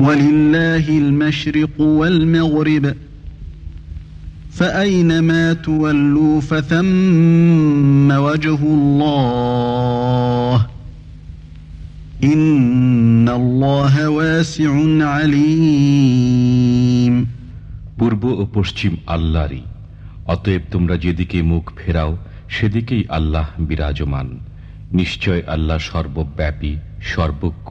ولله المشرق والمغرب فأينما تولوا فثم وجه الله إن الله واسع عليم পূর্ব ও পশ্চিম আল্লাহরই অতএব তোমরা যেদিকে মুখ ফেরাও সেদিকেই আল্লাহ বিরাজমান নিশ্চয় আল্লাহ সর্বব্যাপী সর্বজ্ঞ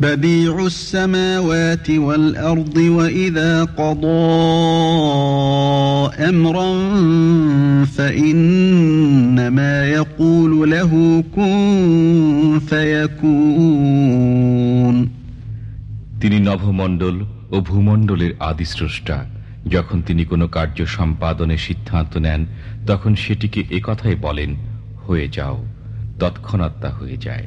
بديع السماوات والأرض وإذا قضى أمرا فإنما يقول له كن فيكون তিনি নভমণ্ডল ও ভূমণ্ডলের আদিস্রষ্টা যখন তিনি কোনো কার্য সম্পাদনের সিদ্ধান্ত নেন তখন সেটিকে একথাই বলেন হয়ে যাও তৎক্ষণাৎ তা হয়ে যায়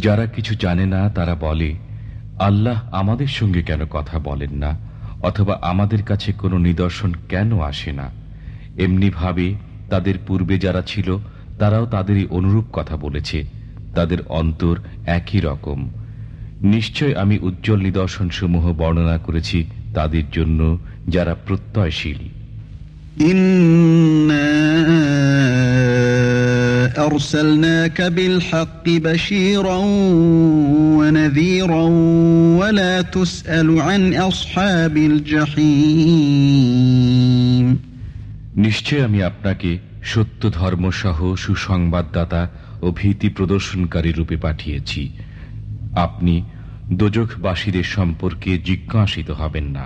যারা কিছু জানে না, তারা বলে, আল্লাহ আমাদের সঙ্গে কেন কথা বলেন না? অথবা আমাদের কাছে কোনো নিদর্শন কেন আসে না? এমনিভাবে তাদের পূর্বে যারা ছিল, তারাও তাদেরই অনুরূপ কথা বলেছে। তাদের অন্তর একই রকম। নিশ্চয় আমি উজ্জ্বল নিদর্শনসমূহ বর্ণনা করেছি তাদের জন্য যারা প্রত্যয়শীল। أرسلناك بالحق بشيرا ونذيرا ولا تسأل عن أصحاب الجحيم নিশ্চয় আমি আপনাকে সত্য ধর্মসহ সুসংবাদদাতা ও ভীতি প্রদর্শনকারী রূপে পাঠিয়েছি আপনি দোজখবাসীদের সম্পর্কে জিজ্ঞাসিত হবেন না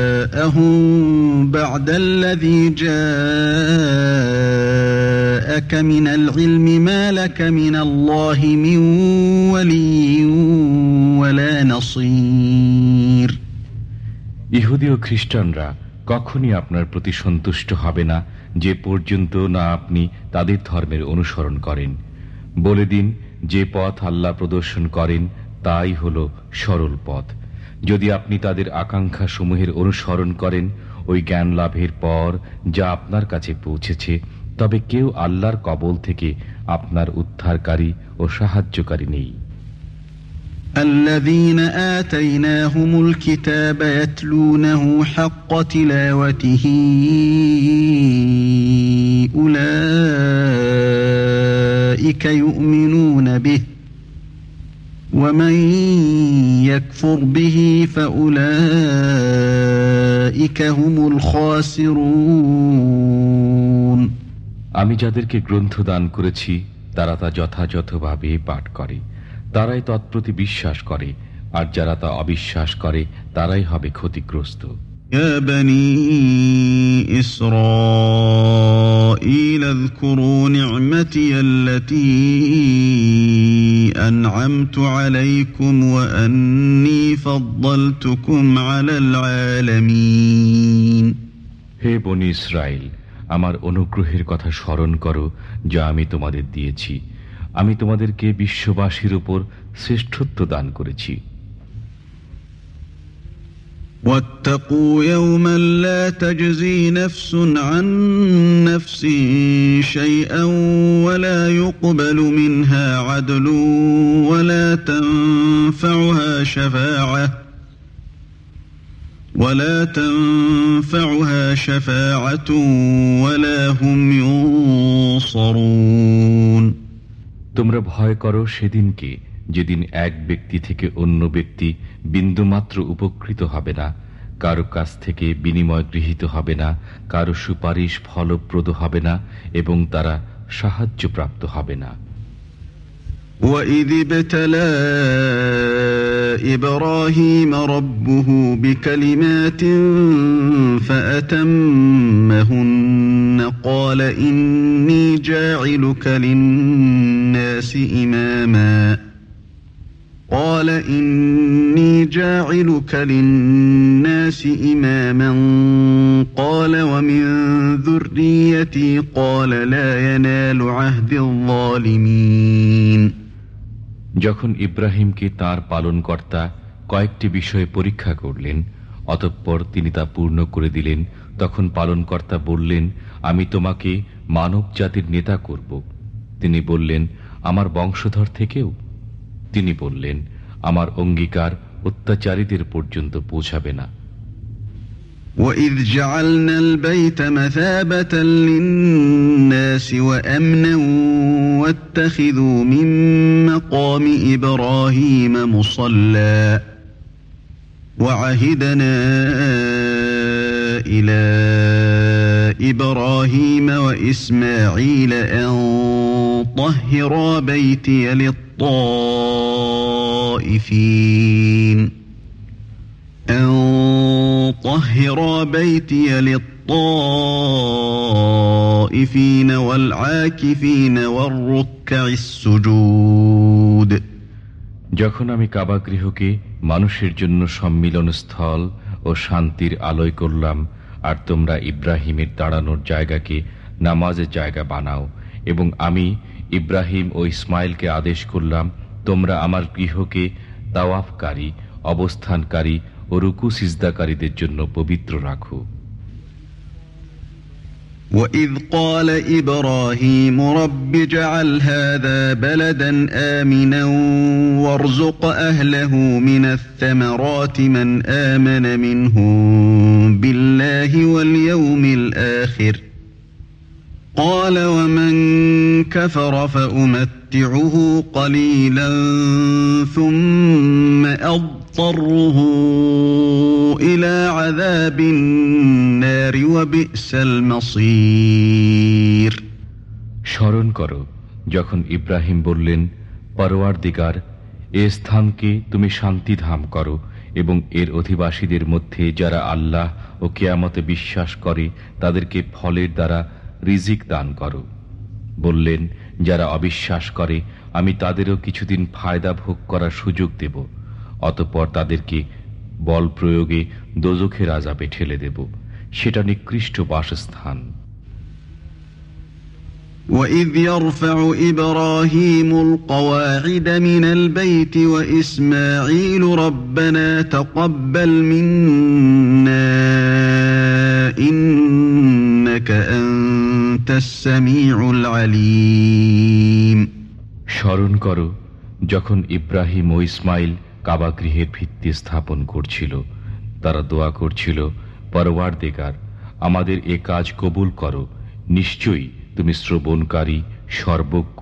بعد الذي جاءك من العلم ما لك من الله من ولي ولا نصير ইহুদি ও খ্রিস্টানরা কখনই আপনার প্রতি সন্তুষ্ট হবে না যে পর্যন্ত না আপনি তাদের ধর্মের অনুসরণ করেন বলে দিন যে পথ আল্লাহ প্রদর্শন করেন তাই হল সরল পথ যদি আপনি তাদের আকাঙ্ক্ষা সমূহের অনুসরণ করেন ওই জ্ঞান লাভের পর যা আপনার কাছে পৌঁছেছে তবে কেউ আল্লাহর কবল থেকে আপনার উদ্ধারকারী ও সাহায্যকারী নেই الذين آتيناهم الكتاب يتلونه حق تلاوته أولئك يؤمنون به ومن يكفر به فأولئك هم الخاسرون আমি যাদেরকে গ্রন্থ দান করেছি তারা তা যথাযথভাবে পাঠ করে তারাই তৎপ্রতি বিশ্বাস করে আর যারা তা অবিশ্বাস করে তারাই হবে ক্ষতিগ্রস্ত يا بني إسرائيل اذكروا نعمتي التي أنعمت عليكم وأني فضلتكم على العالمين হে বনি ইসরায়েল আমার অনুগ্রহের কথা স্মরণ করো যা আমি তোমাদের দিয়েছি আমি তোমাদেরকে বিশ্ববাসীর উপর শ্রেষ্ঠত্ব দান করেছি واتقوا يوما لا تجزي نفس عن نفس شيئا ولا يقبل منها عدل ولا تنفعها شفاعة ولا تنفعها شفاعة ولا هم ينصرون তোমরা ভয় করো সেদিনকে যেদিন এক ব্যক্তি থেকে অন্য ব্যক্তি বিন্দুমাত্র উপকৃত হবে না কারো কাছ থেকে বিনিময় গৃহীত হবে না কারো সুপারিশ ফলপ্রদ হবে না এবং তারা সাহায্যপ্রাপ্ত হবে না وَإِذِ ابْتَلَى إِبْرَاهِيمَ رَبُّهُ بِكَلِمَاتٍ فَأَتَمَّهُنَّ قَالَ إِنِّي جَاعِلُكَ لِلنَّاسِ إِمَامًا قال إني جاعلك للناس إماما قال ومن ذريتي قال لا ينال عهد الظالمين যখন ইব্রাহিমকে তার পালনকর্তা কয়েকটি বিষয়ে পরীক্ষা করলেন অতঃপর তিনি তা পূর্ণ করে দিলেন তখন পালনকর্তা বললেন আমি তোমাকে মানব জাতির নেতা করব তিনি বললেন আমার বংশধর থেকেও তিনি বললেন আমার অঙ্গীকার অত্যাচারীদের পর্যন্ত পৌঁছাবে না وَإِذْ جَعَلْنَا الْبَيْتَ مَثَابَةً لِلنَّاسِ وَأَمْنًا وَاتَّخِذُوا مِن مَّقَامِ إِبْرَاهِيمَ مُصَلًّى وَعَهِدْنَا إِلَى إِبْرَاهِيمَ وَإِسْمَاعِيلَ أَن طَهِّرَا بَيْتِيَ لِلطَّاغِينَ للطائفين أن طهر بيتي للطائفين والعاكفين والركع السجود যখন আমি কাবাগৃহকে মানুষের জন্য সম্মিলন স্থল ও শান্তির আলোয় করলাম আর তোমরা ইব্রাহিমের দাঁড়ানোর জায়গাকে নামাজের জায়গা বানাও এবং আমি ইব্রাহিম ও ইসমাইলকে আদেশ করলাম তোমরা আমার গৃহকে তাওয়াফকারী অবস্থানকারী ও রুকু সিজদাকারীদের জন্য পবিত্র রাখো وَإِذْ قَالَ إِبْرَاهِيمُ رَبِّ اجْعَلْ هَذَا بَلَدًا آمِنًا وَارْزُقْ أَهْلَهُ مِنَ الثَّمَرَاتِ مَنْ آمَنَ مِنْهُم بِاللَّهِ وَالْيَوْمِ الْآخِرِ قال ومن كفر فأمتعه قليلا ثم أضطره إلى عذاب النار وبئس المصير স্মরণ করো যখন ইব্রাহিম বললেন পরওয়ার দিগার এ স্থানকে তুমি শান্তিধাম করো এবং এর অধিবাসীদের মধ্যে যারা আল্লাহ ও কেয়ামতে বিশ্বাস করে তাদেরকে ফলের দ্বারা রিজিক দান করো বললেন যারা অবিশ্বাস করে আমি তাদেরও কিছুদিন ফায়দা ভোগ করার সুযোগ দেব অতপর তাদেরকে বল প্রয়োগে দোজখের আজাবে ঠেলে দেব সেটা নিকৃষ্ট বাসস্থান وَإِذْ يَرْفَعُ إِبْرَاهِيمُ الْقَوَاعِدَ مِنَ الْبَيْتِ وَإِسْمَاعِيلُ رَبَّنَا تَقَبَّلْ مِنَّا إِنَّكَ أَنْتَ السَّمِيعُ الْعَلِيمُ স্মরণ করো, যখন ইব্রাহিম ও ইসমাইল কাবাগৃহের ভিত্তি স্থাপন করছিল, তারা দোয়া করছিল পরওয়ার দেগার আমাদের এ কাজ কবুল করো, নিশ্চয়ই তুমি শ্রবণকারী, সর্বজ্ঞ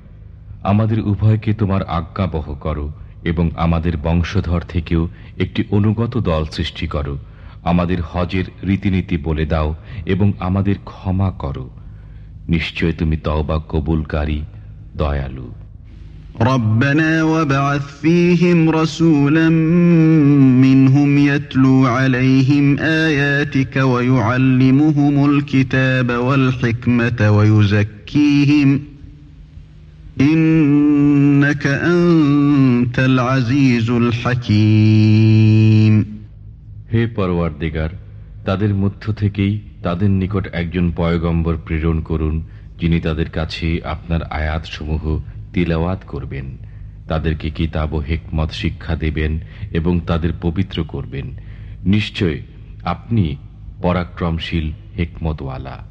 আমাদের উভয়কে তোমার আজ্ঞাবহ করো এবং আমাদের বংশধর থেকেও একটি অনুগত দল সৃষ্টি করো আমাদের হজের রীতিনীতি বলে দাও এবং আমাদের ক্ষমা করো নিশ্চয় তুমি তওবা কবুলকারী দয়ালু ربنا وابعث فيهم رسولا منهم يتلو عليهم آياتك ويعلمهم الكتاب والحكمة ويزكيهم হে পরওয়ার দিগার তাদের মধ্য থেকেই তাদের নিকট একজন পয়গম্বর প্রেরণ করুন, যিনি তাদের কাছে আপনার আয়াতসমূহ তিলাওয়াত করবেন। তাদেরকে কিতাব ও হেকমত শিক্ষা দেবেন এবং তাদের পবিত্র করবেন। নিশ্চয় আপনি পরাক্রমশীল হেকমতওয়ালা।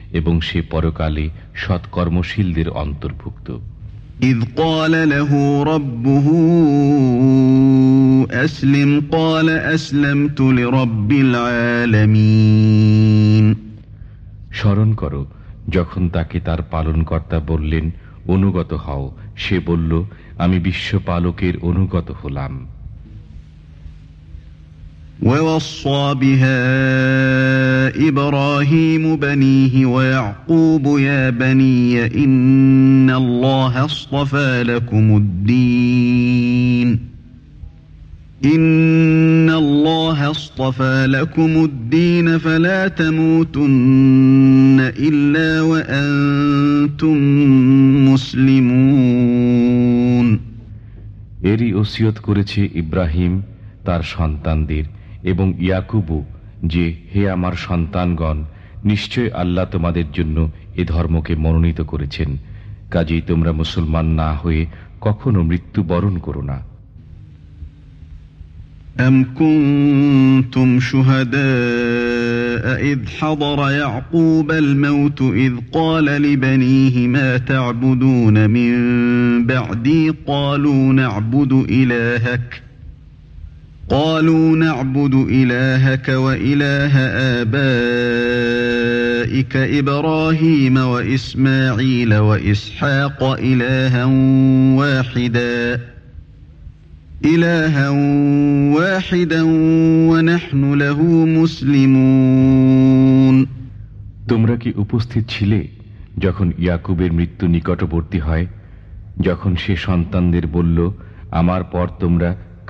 এবং সে পরকালে সৎকর্মশীলদের অন্তর্ভুক্ত إذ قال له ربه أسلم قال أسلمت لرب العالمين স্মরণ করো যখন তাকে তার পালনকর্তা বললেন অনুগত হও সে বলল আমি বিশ্বপালকের অনুগত হলাম ووصى بها إبراهيم بنيه ويعقوب يا بني إن الله اصطفى لكم الدين إن الله اصطفى لكم الدين فلا تموتن إلا وأنتم مسلمون এরই ওসিয়ত করেছে ইব্রাহিম তার সন্তানদের এবং ইয়াকুবু যে হে আমার সন্তানগণ নিশ্চয় আল্লাহ তোমাদের জন্য এ ধর্মকে মনোনীত করেছেন কাজেই তোমরা মুসলমান না হয়ে কখনো মৃত্যুবরণ করো না أم كنتم شهداء إذ حضر يعقوب الموت إذ قال لبنيه ما تعبدون من بعدي قالوا نعبد إلهك قالوا نعبد إلهك وإله آبائك إبراهيم وإسماعيل وإسحاق إلها واحدا إلها واحدا ونحن له مسلمون তোমরা কি উপস্থিত ছিলে যখন ইয়াকুবের মৃত্যু নিকটবর্তী হয় যখন সে সন্তানদের বলল আমার পর তোমরা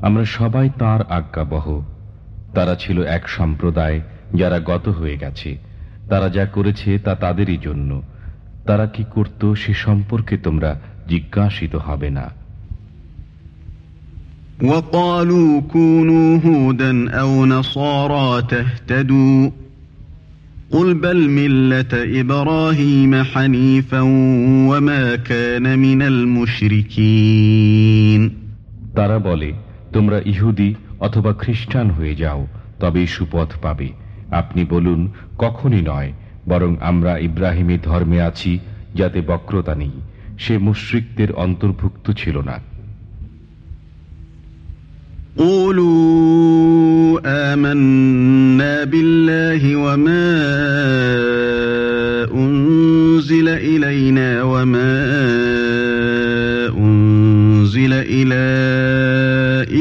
আমরা সবাই তার আজ্ঞাবহ তারা ছিল এক সম্প্রদায় যারা গত হয়ে গেছে তারা যা করেছে তা তাদেরই জন্য তারা কি করত সে সম্পর্কে তোমরা জিজ্ঞাসিত হবে না وقالوا كونوا هودا أو نصارى تهتدوا قل بل ملة إبراهيم حنيفا وما كان من المشركين তারা বলে তোমরা ইহুদি অথবা খ্রিস্টান হয়ে যাও তবেই সুপথ পাবে আপনি বলুন কখনই নয় বরং আমরা ইব্রাহিমের ধর্মে আছি যাতে বক্রতা নেই সে মুশ্রিকদের অন্তর্ভুক্ত ছিল না قولوا آمنا بالله وما أنزل إلينا وما أنزل إلى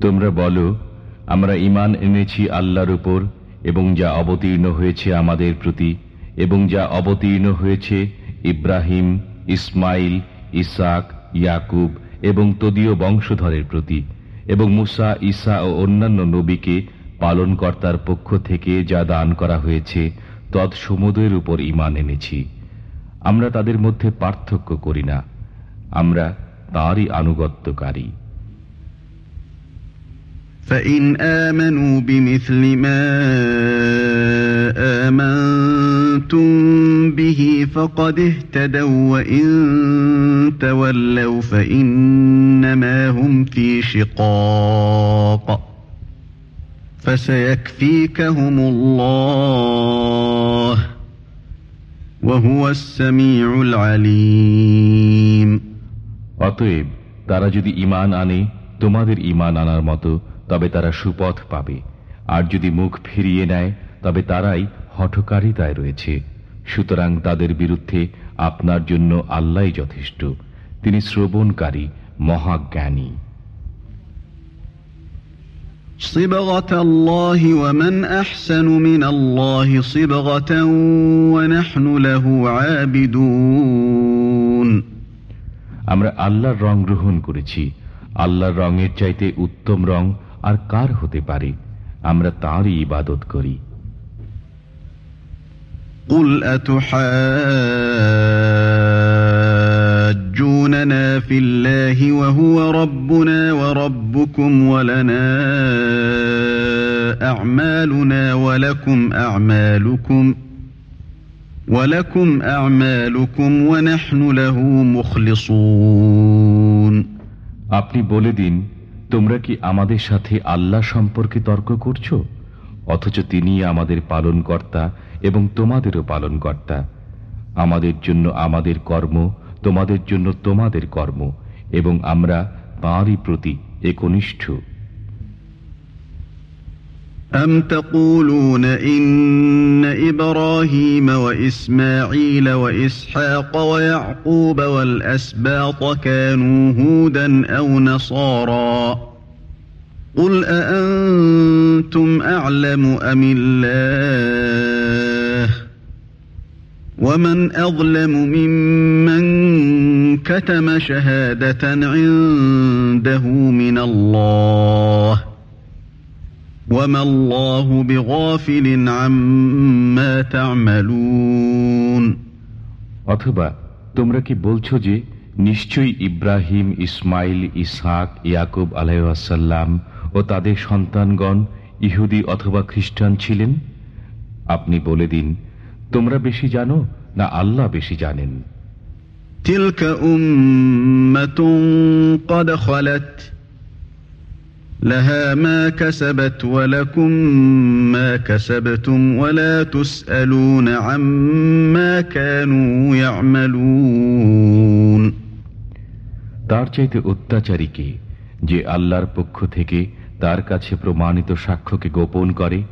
তোমরা বলো, আমরা ইমান এনেছি আল্লাহর উপর এবং যা অবতীর্ণ হয়েছে আমাদের প্রতি এবং যা অবতীর্ণ হয়েছে ইব্রাহিম, ইসমাইল, ইসাক, ইয়াকুব এবং তদীয় বংশধরের প্রতি এবং মুসা, ঈসা ও অন্যান্য নবীকে পালনকর্তার পক্ষ থেকে যা দান করা হয়েছে তৎসমুদয়ের উপর ইমান এনেছি আমরা তাদের মধ্যে পার্থক্য করি না আমরা তাঁরই আনুগত্যকারী فإن آمنوا بمثل ما آمنتم به فقد اهتدوا وإن تولوا فإنما هم في شقاق فسيكفيكهم الله وهو السميع العليم অতএব তারা যদি ইমান আনে তোমাদের ইমান আনার মতো তবে তারা সুপথ পাবে আর যদি মুখ ফিরিয়ে নেয় তবে তারাই হঠকারিতায় রয়েছে সুতরাং তাদের বিরুদ্ধে আপনার জন্য আল্লাহ যথেষ্ট তিনি শ্রবণকারী মহাজ্ঞানী صبغة الله ومن أحسن من الله صبغة ونحن له عابدون আমরা আল্লাহর রং গ্রহণ করেছি আল্লাহর রঙের চাইতে উত্তম রং আর কার হতে পারে আমরা তাঁরই ইবাদত করি قل أتحاجوننا في الله وهو ربنا وربكم ولنا أعمالنا ولكم أعمالكم ولكم أعمالكم ونحن له مخلصون আপনি বলে দিন তোমরা কি আমাদের সাথে আল্লাহ সম্পর্কে তর্ক করছো অথচ তিনি আমাদের পালনকর্তা এবং তোমাদেরও পালনকর্তা আমাদের জন্য আমাদের কর্ম তোমাদের জন্য তোমাদের কর্ম এবং আমরা তাঁরই প্রতি একনিষ্ঠ أم تقولون إن إبراهيم وإسماعيل وإسحاق ويعقوب والأسباط كانوا هودا أو نصارا قل أأنتم أعلم أم الله ومن أظلم ممن كتم شهادة عنده من الله وما الله بغافل عما تعملون অথবা তোমরা কি বলছো যে নিশ্চয়ই ইব্রাহিম ইসমাইল ইসহাক ইয়াকুব আলাইসাল্লাম ও তাদের সন্তানগণ ইহুদি অথবা খ্রিস্টান ছিলেন আপনি বলে দিন তোমরা বেশি জানো না আল্লাহ বেশি জানেন تلك أمة قد خلت لها ما كسبت ولكم ما كسبتم ولا تسألون عما كانوا يعملون তার চাইতে অত্যাচারী কে যে আল্লাহর পক্ষ থেকে তার কাছে প্রমাণিত সাক্ষ্যকে গোপন করে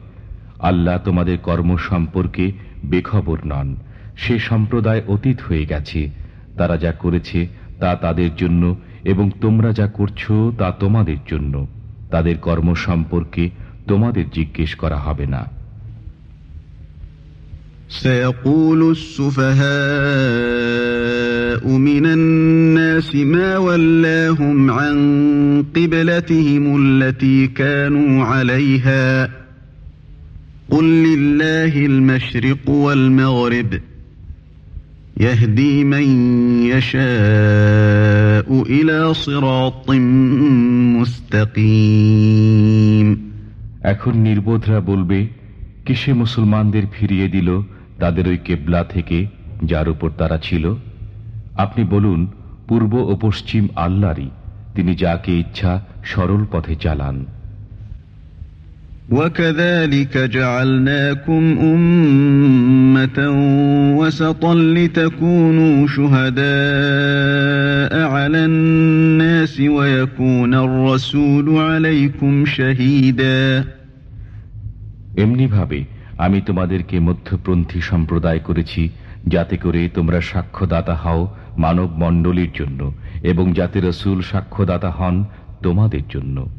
আল্লাহ তোমাদের কর্ম সম্পর্কে বেখবর নন সে সম্প্রদায় অতীত হয়ে গেছে তারা যা করেছে তা তাদের জন্য এবং তোমরা যা করছো তা তোমাদের জন্য তাদের কর্ম সম্পর্কে তোমাদের জিজ্ঞেস করা হবে না سيقول السفهاء من الناس ما ولاهم عن قبلتهم التي كانوا عليها قل لله المشرق والمغرب يهدي من يشاء إلى صراط مستقيم এখন নির্বোধরা বলবে কিসে মুসলমানদের ফিরিয়ে দিল তাদের ওই কেবলা থেকে যার উপর তারা ছিল আপনি বলুন পূর্ব ও পশ্চিম আল্লাহরই তিনি যাকে ইচ্ছা সরল পথে চালান وكذلك جعلناكم أمة وسطا لتكونوا شهداء على الناس ويكون الرسول عليكم شهيدا এমনিভাবে আমি তোমাদেরকে মধ্যপন্থী সম্প্রদায় করেছি যাতে করে তোমরা সাক্ষ্যদাতা হও মানব মণ্ডলীর জন্য এবং যাতে রসুল সাক্ষ্যদাতা হন তোমাদের জন্য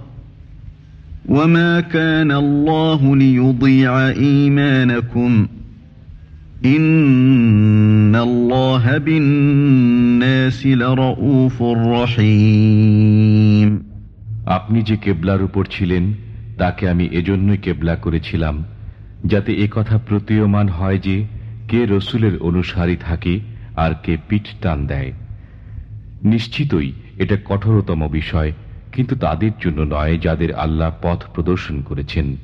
وما كان الله ليضيع إيمانكم إن الله بالناس لرؤوف رحيم আপনি যে কেবলার উপর ছিলেন তাকে আমি এজন্যই কেবলা করেছিলাম যাতে এ কথা প্রতীয়মান হয় যে কে রসুলের অনুসারী থাকে আর কে পিঠ টান দেয় নিশ্চিতই এটা কঠোরতম বিষয় কিন্তু তাদের জন্য নয় যাদের আল্লাহ পথ প্রদর্শন করেছেন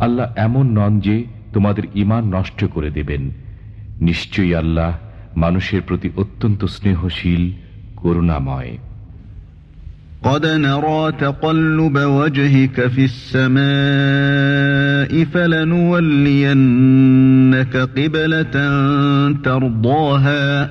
আল্লাহ এমন নন যে তোমাদের ইমান নষ্ট করে দেবেন নিশ্চয়ই আল্লাহ মানুষের প্রতি অত্যন্ত স্নেহশীল করুণাময় قد نرى تقلب وجهك في السماء فلنولينك قبلة ترضاها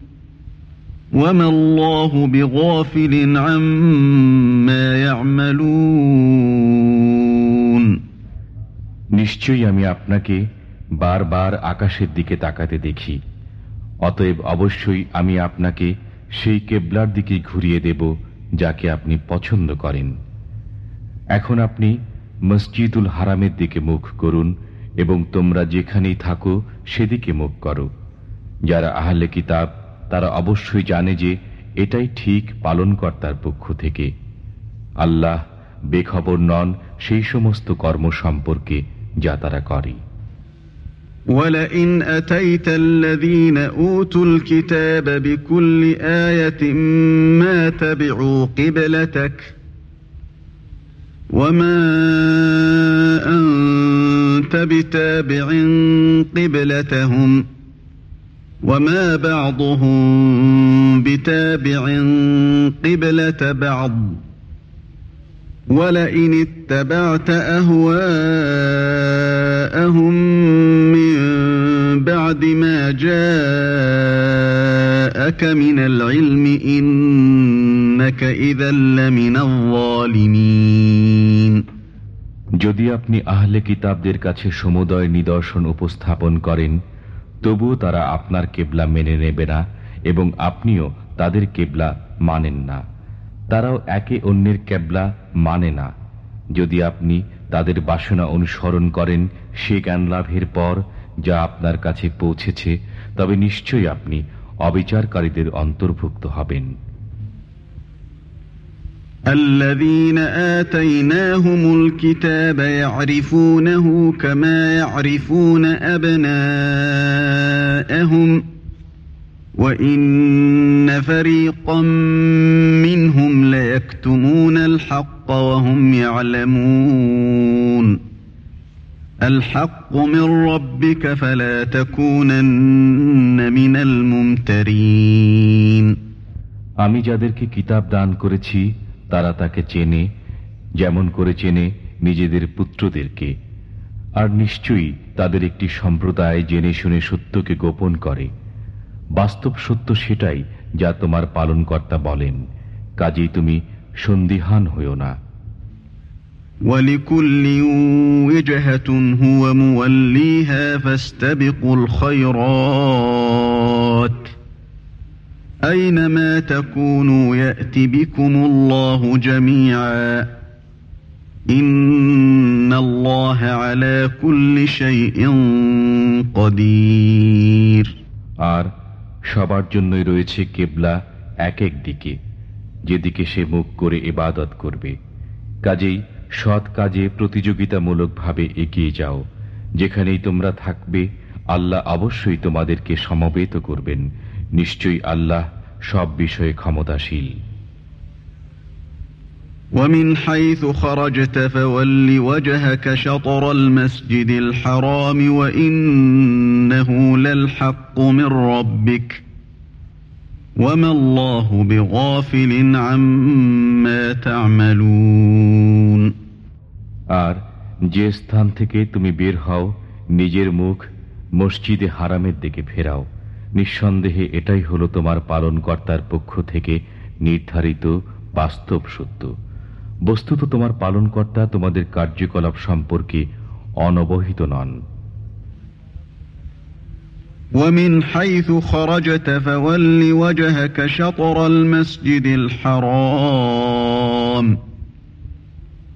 নিশ্চয়ই আমি আপনাকে বারবার আকাশের দিকে তাকাতে দেখি। অতএব অবশ্যই আমি আপনাকে সেই কেবলার দিকে ঘুরিয়ে দেব, যাকে আপনি পছন্দ করেন। এখন আপনি মসজিদুল হারামের দিকে মুখ করুন এবং তোমরা যেখানেই থাকো সেদিকে মুখ করো। যারা আহলে কিতাব তারা অবশ্যই জানে যে এটাই ঠিক পালনকর্তার পক্ষ থেকে আল্লাহ বেখবর নন সেই সমস্ত কর্ম সম্পর্কে যা তারা করে ولئن أتيت الذين أوتوا الكتاب بكل آية ما تبعوا قبلتك وما أنت بتابع قبلتهم وما بعضهم بتابع قبلة بعض ولئن اتبعت أهواءهم من بعد ما جاءك من العلم إنك إذا لمن الظالمين যদি আপনি আহলে কিতাবদের কাছে সমুদয় নিদর্শন উপস্থাপন করেন তবুও তারা আপনার কেবলা মেনে নেবে না এবং আপনিও তাদের কেবলা মানেন না। তারাও একে অন্যের কেবলা মানে না। যদি আপনি তাদের বাসনা অনুসরণ করেন, সে জ্ঞান লাভের পর যা আপনার কাছে পৌঁছেছে, তবে নিশ্চয়ই আপনি অবিচারকারীদের অন্তর্ভুক্ত হবেন। الذين آتيناهم الكتاب يعرفونه كما يعرفون أبناءهم وإن فريقا منهم ليكتمون الحق وهم يعلمون الحق من ربك فلا تكونن من الممترين আমি যাদেরকে কিতাব দান করেছি তারা তাকে চেনে যেমন করে চেনে নিজেদের পুত্রদেরকে আর নিশ্চয়ই তাদের একটি সম্প্রদায় জেনে শুনে সত্যকে গোপন করে বাস্তব সত্য সেটাই যা তোমার পালনকর্তা বলেন কাজেই তুমি সন্দিহান হইও না ولكل وجهة هو موليها فاستبقوا الخيرات أينما تكونوا يأت بكم الله جميعا إن الله على كل شيء قدير আর সবার জন্যই রয়েছে কেবলা এক এক দিকে যেদিকে সে মুখ করে ইবাদত করবে কাজেই সৎ কাজে প্রতিযোগিতামূলকভাবে এগিয়ে যাও যেখানেই তোমরা থাকবে আল্লাহ অবশ্যই তোমাদেরকে সমবেত করবেন নিশ্চয়ই আল্লাহ সব বিষয়ে ক্ষমতাশীল ومن حيث خرجت فول وجهك شطر المسجد الحرام وإنه للحق من ربك وما الله بغافل عما تعملون আর যে স্থান থেকে তুমি বের হও নিজের মুখ মসজিদে হারামের দিকে ফেরাও নিঃসন্দেহে এটাই হলো তোমার পালনকর্তার পক্ষ থেকে নির্ধারিত বাস্তব সত্য বস্তুত তোমার পালনকর্তা তোমাদের কার্যকলাপ সম্পর্কে অনবহিত নন ومن حيث خرجت فول وجهك شطر المسجد الحرام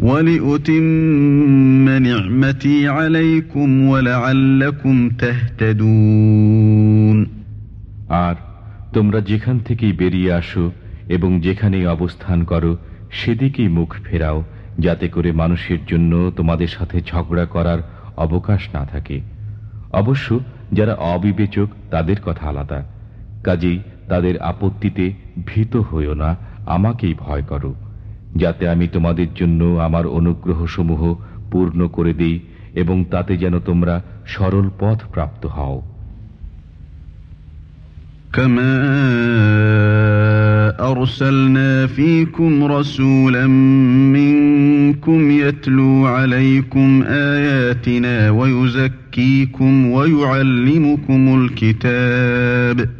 ولأتم نعمتي عليكم ولعلكم تهتدون আর তোমরা যেখান থেকেই বেরিয়ে আসো এবং যেখানেই অবস্থান করো সেদিকেই মুখ ফেরাও যাতে করে মানুষের জন্য তোমাদের সাথে ঝগড়া করার অবকাশ না থাকে অবশ্য যারা অবিবেচক তাদের কথা আলাদা কাজেই তাদের আপত্তিতে ভীত হইও না আমাকেই ভয় করো যাতে আমি তোমাদের জন্য আমার অনুগ্রহ সমূহ পূর্ণ করে দিই এবং তাতে যেন তোমরা সরল পথ প্রাপ্ত হও كما أرسلنا فيكم رسولا منكم يتلو عليكم آياتنا ويزكيكم ويعلمكم الكتاب ۖ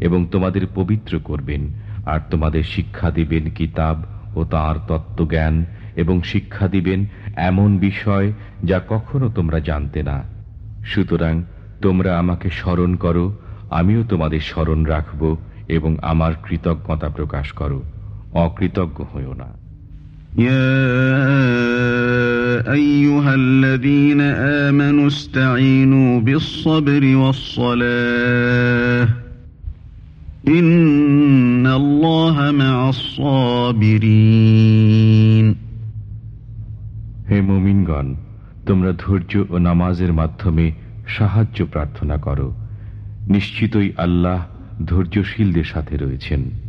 এবং তোমাদের পবিত্র করবেন আর তোমাদের শিক্ষা দিবেন কিতাব ও তাঁর তত্ত্বজ্ঞান এবং শিক্ষা দিবেন এমন বিষয় যা কখনো তোমরা জানতে না সুতরাং তোমরা আমাকে স্মরণ করো আমিও তোমাদের স্মরণ রাখব এবং আমার কৃতজ্ঞতা প্রকাশ করো অকৃতজ্ঞ হইও না أيها الذين آمنوا استعينوا بالصبر والصلاة হে মোমিনগণ, তোমরা ধৈর্য ও নামাজের মাধ্যমে সাহায্য প্রার্থনা করো। নিশ্চিতই আল্লাহ ধৈর্যশীলদের সাথে রয়েছেন।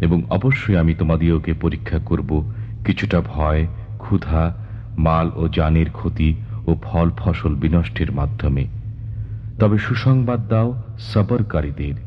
এবং অবশ্যই আমি তোমাদিওকে পরীক্ষা করব কিছুটা ভয়, ক্ষুধা, মাল ও জানের ক্ষতি ও ফল ফসল বিনষ্টের মাধ্যমে। তবে সুসংবাদ দাও সবরকারীদের।